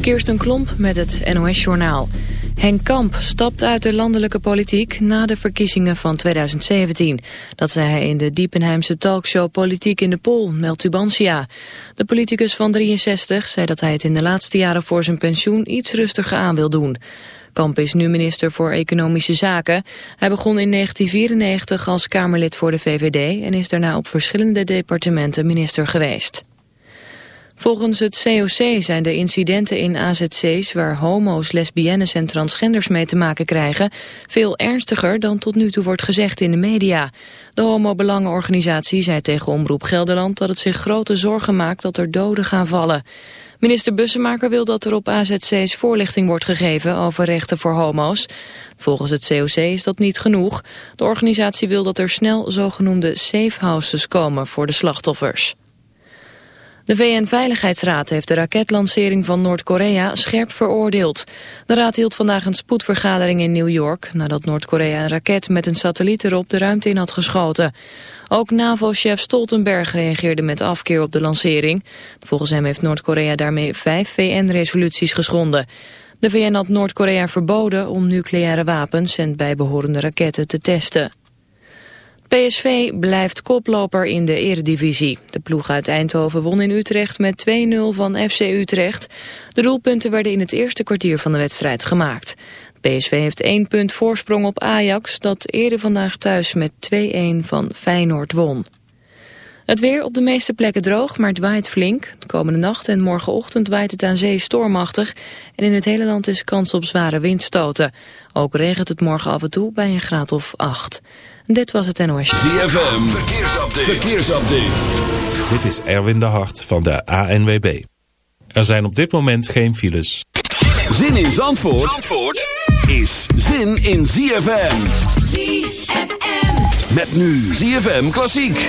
Kirsten Klomp met het NOS-journaal. Henk Kamp stapt uit de landelijke politiek na de verkiezingen van 2017. Dat zei hij in de Diepenheimse talkshow Politiek in de Pol, meldt. De politicus van 63 zei dat hij het in de laatste jaren voor zijn pensioen iets rustiger aan wil doen. Kamp is nu minister voor Economische Zaken. Hij begon in 1994 als Kamerlid voor de VVD en is daarna op verschillende departementen minister geweest. Volgens het COC zijn de incidenten in AZC's waar homo's, lesbiennes en transgenders mee te maken krijgen veel ernstiger dan tot nu toe wordt gezegd in de media. De homobelangenorganisatie zei tegen Omroep Gelderland dat het zich grote zorgen maakt dat er doden gaan vallen. Minister Bussemaker wil dat er op AZC's voorlichting wordt gegeven over rechten voor homo's. Volgens het COC is dat niet genoeg. De organisatie wil dat er snel zogenoemde safe houses komen voor de slachtoffers. De VN-veiligheidsraad heeft de raketlancering van Noord-Korea scherp veroordeeld. De raad hield vandaag een spoedvergadering in New York... nadat Noord-Korea een raket met een satelliet erop de ruimte in had geschoten. Ook NAVO-chef Stoltenberg reageerde met afkeer op de lancering. Volgens hem heeft Noord-Korea daarmee vijf VN-resoluties geschonden. De VN had Noord-Korea verboden om nucleaire wapens en bijbehorende raketten te testen. PSV blijft koploper in de eredivisie. De ploeg uit Eindhoven won in Utrecht met 2-0 van FC Utrecht. De doelpunten werden in het eerste kwartier van de wedstrijd gemaakt. PSV heeft één punt voorsprong op Ajax... dat eerder vandaag thuis met 2-1 van Feyenoord won. Het weer op de meeste plekken droog, maar het waait flink. De komende nacht en morgenochtend waait het aan zee stormachtig... en in het hele land is kans op zware windstoten. Ook regent het morgen af en toe bij een graad of 8. Dit was het NOS. ZFM, verkeersupdate. verkeersupdate. Dit is Erwin de Hart van de ANWB. Er zijn op dit moment geen files. Zin in Zandvoort, Zandvoort is zin in ZFM. ZFM. Met nu ZFM Klassiek.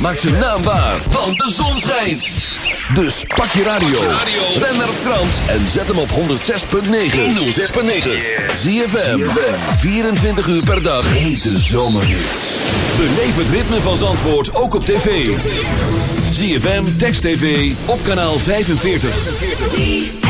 maak zijn naambaar want de zon schijnt. Dus pak je radio, ren naar Frans en zet hem op 106.9. 106.9. Zie 24 uur per dag. Hete zomerhits. Beleef het ritme van Zandvoort ook op tv. Zie Text TV, op kanaal 45.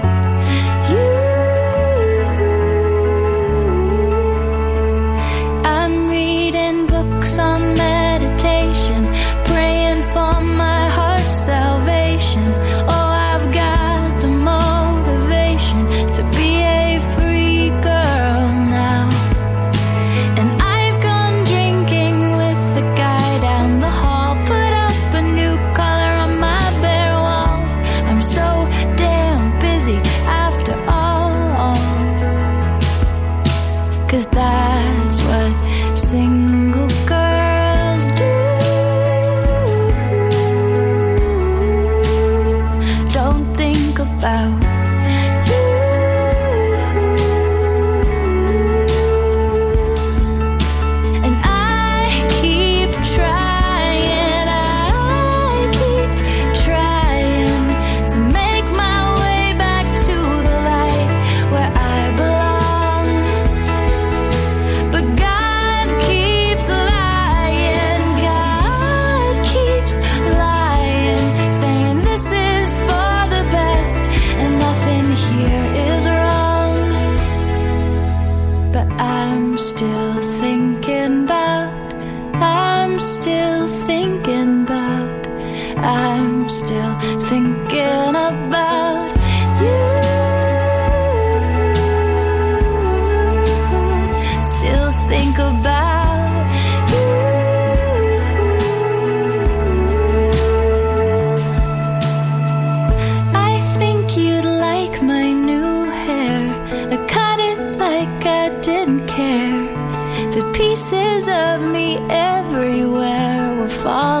fall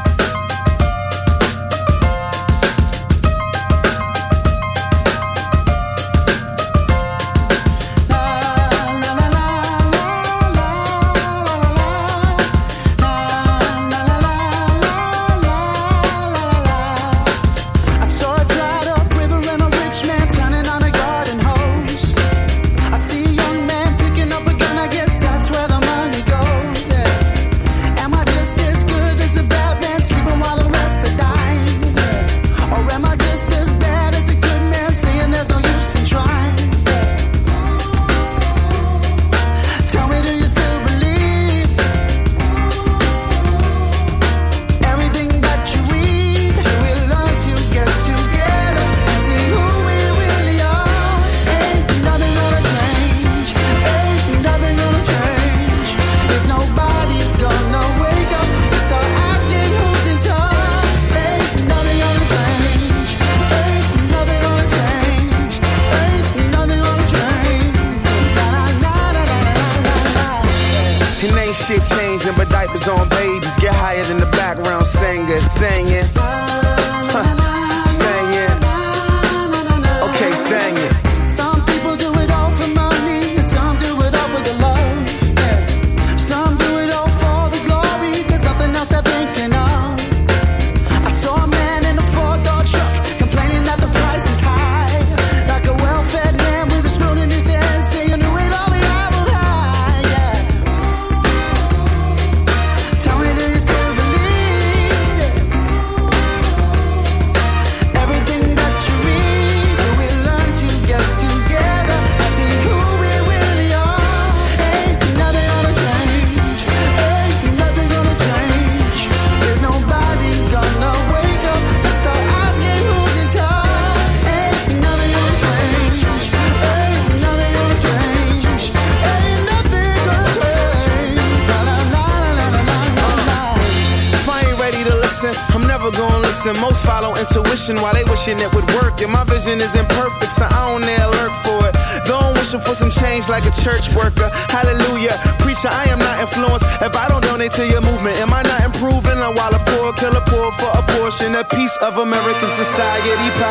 spaghetti pie.